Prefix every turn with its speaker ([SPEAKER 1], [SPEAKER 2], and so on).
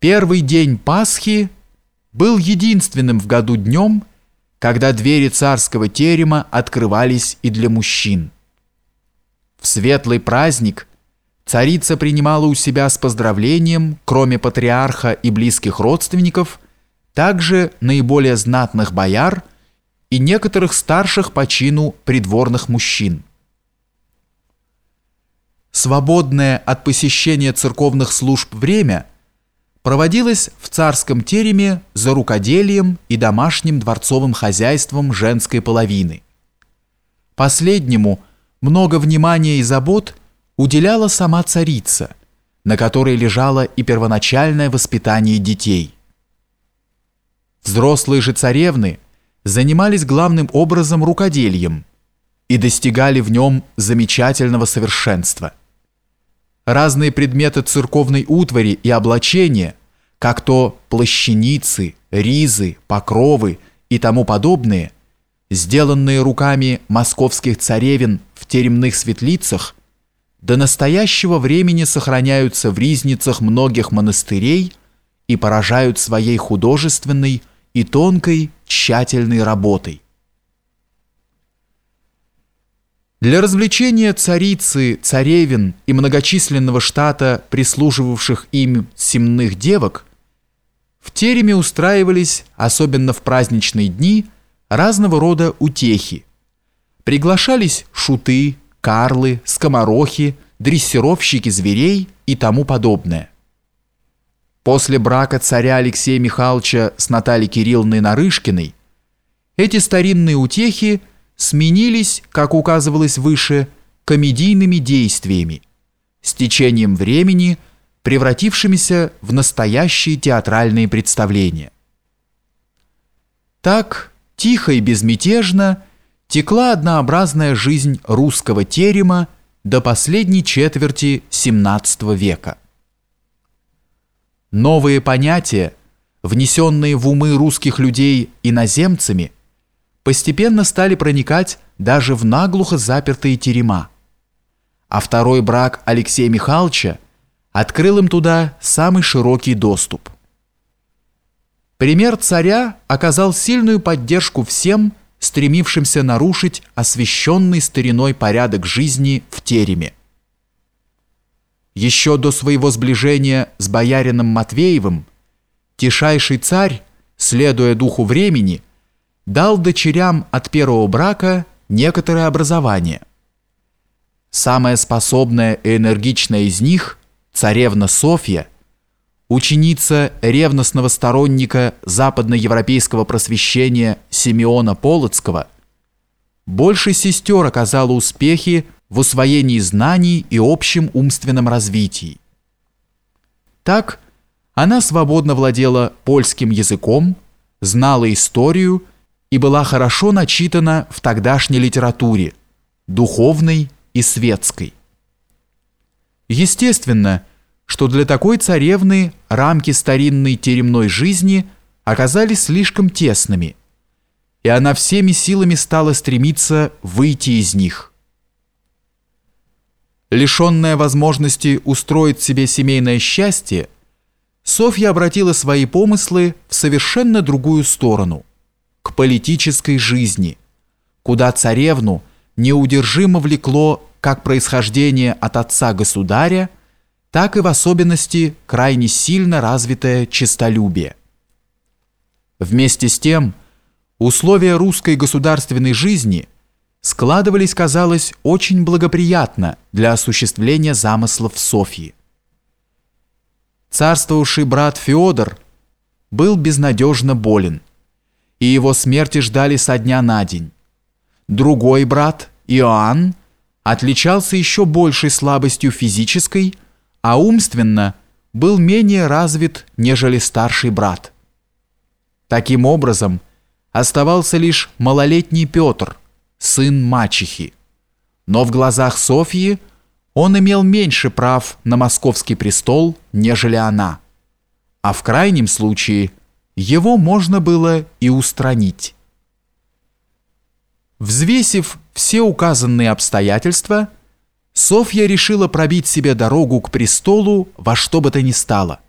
[SPEAKER 1] Первый день Пасхи был единственным в году днем, когда двери царского терема открывались и для мужчин. В светлый праздник царица принимала у себя с поздравлением, кроме патриарха и близких родственников, также наиболее знатных бояр и некоторых старших по чину придворных мужчин. Свободное от посещения церковных служб время – проводилась в царском тереме за рукоделием и домашним дворцовым хозяйством женской половины. Последнему много внимания и забот уделяла сама царица, на которой лежало и первоначальное воспитание детей. Взрослые же царевны занимались главным образом рукоделием и достигали в нем замечательного совершенства. Разные предметы церковной утвари и облачения как то плащаницы, ризы, покровы и тому подобные, сделанные руками московских царевин в теремных светлицах, до настоящего времени сохраняются в ризницах многих монастырей и поражают своей художественной и тонкой тщательной работой. Для развлечения царицы, царевин и многочисленного штата прислуживавших им семных девок в тереме устраивались, особенно в праздничные дни, разного рода утехи. Приглашались шуты, карлы, скоморохи, дрессировщики зверей и тому подобное. После брака царя Алексея Михайловича с Натальей Кирилловной Нарышкиной эти старинные утехи сменились, как указывалось выше, комедийными действиями, с течением времени – превратившимися в настоящие театральные представления. Так, тихо и безмятежно, текла однообразная жизнь русского терема до последней четверти XVII века. Новые понятия, внесенные в умы русских людей иноземцами, постепенно стали проникать даже в наглухо запертые терема. А второй брак Алексея Михайловича – открыл им туда самый широкий доступ. Пример царя оказал сильную поддержку всем, стремившимся нарушить освященный стариной порядок жизни в тереме. Еще до своего сближения с боярином Матвеевым тишайший царь, следуя духу времени, дал дочерям от первого брака некоторое образование. Самая способная и энергичная из них царевна Софья, ученица ревностного сторонника западноевропейского просвещения Симеона Полоцкого, больше сестер оказала успехи в усвоении знаний и общем умственном развитии. Так, она свободно владела польским языком, знала историю и была хорошо начитана в тогдашней литературе, духовной и светской. Естественно, что для такой царевны рамки старинной теремной жизни оказались слишком тесными, и она всеми силами стала стремиться выйти из них. Лишенная возможности устроить себе семейное счастье, Софья обратила свои помыслы в совершенно другую сторону, к политической жизни, куда царевну неудержимо влекло как происхождение от отца-государя, так и в особенности крайне сильно развитое честолюбие. Вместе с тем, условия русской государственной жизни складывались, казалось, очень благоприятно для осуществления замыслов Софьи. Царствовавший брат Феодор был безнадежно болен, и его смерти ждали со дня на день. Другой брат, Иоанн, отличался еще большей слабостью физической, а умственно был менее развит, нежели старший брат. Таким образом, оставался лишь малолетний Петр, сын мачехи. Но в глазах Софьи он имел меньше прав на московский престол, нежели она. А в крайнем случае его можно было и устранить. Взвесив все указанные обстоятельства, Софья решила пробить себе дорогу к престолу во что бы то ни стало –